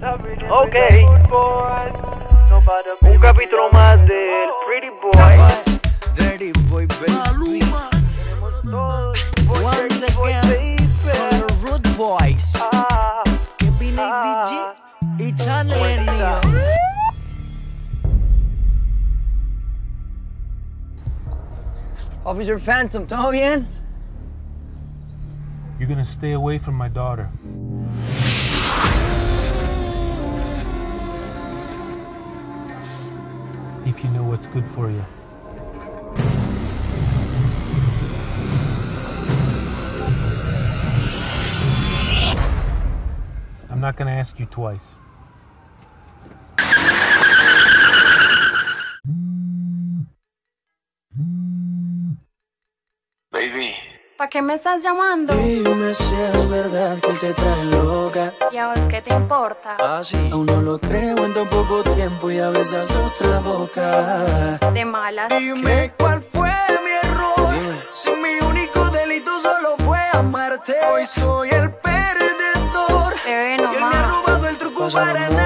Ok. Un capítulo más del Pretty Boy. Dirty boy, baby. Once again, con los Root Boys. Ah, Kevin ADG y Channel. Officer Phantom, ¿todo bien? You're gonna stay away from my daughter. If you know what's good for you. I'm not gonna ask you twice. ¿Para qué me estás llamando? Dime si es verdad que te trae loca. ¿Y a vos qué te importa? Ah, sí. Aún no lo creo en tan poco tiempo y a besas otra boca. De malas. Dime cuál fue mi error. Si mi único delito solo fue amarte. Hoy soy el perdedor. Te ve Y él me ha robado el truco para amor.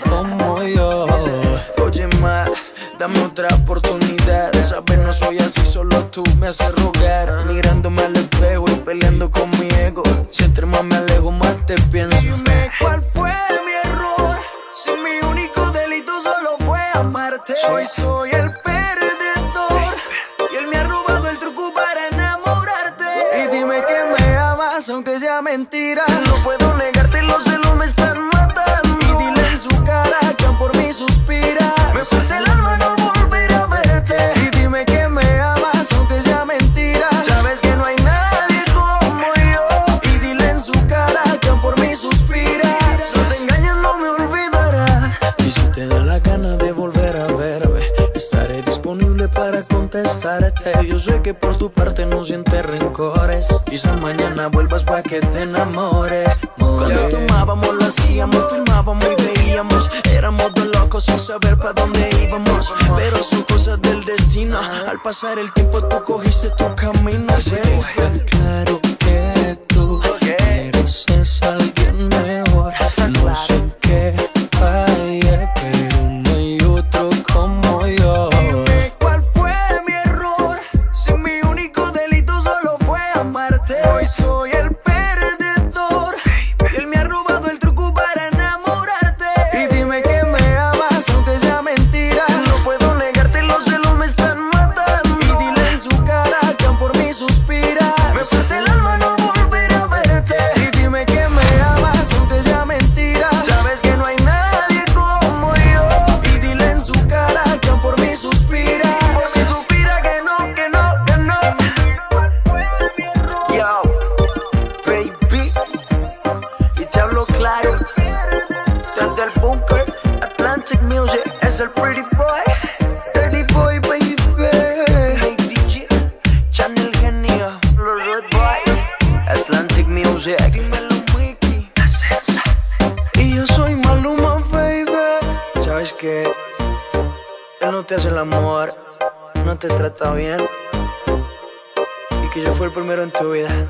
Como yo. Oye, ma, dame otra oportunidad. Esa vez no soy así, solo tú me haces rogar. Mirándome al espejo y peleando con mi ego. Si entre más me alejo, más te pienso. Dime cuál fue mi error. Si mi único delito solo fue amarte. Hoy soy el perdedor. Y él me ha robado el truco para enamorarte. Y dime que me amas, aunque sea mentira. No puedo negarte, los celos me están contestarte. Yo sé que por tu parte no sientes rencores. Quizá mañana vuelvas para que te enamores. Cuando tomábamos, lo hacíamos, filmábamos y veíamos. Éramos dos locos sin saber para dónde íbamos. Pero son cosas del destino. Al pasar el tiempo, tú cogiste tu camino. Claro. Desde el bunker, Atlantic Music es el pretty boy. Dirty boy, baby. DJ, Channel Genio, los Red Boys. Atlantic Music. Dímelo, Mickey. Y yo soy Maluma, baby. ¿Sabes qué? Él no te hace el amor, no te trata bien. Y que yo fui el primero en tu vida.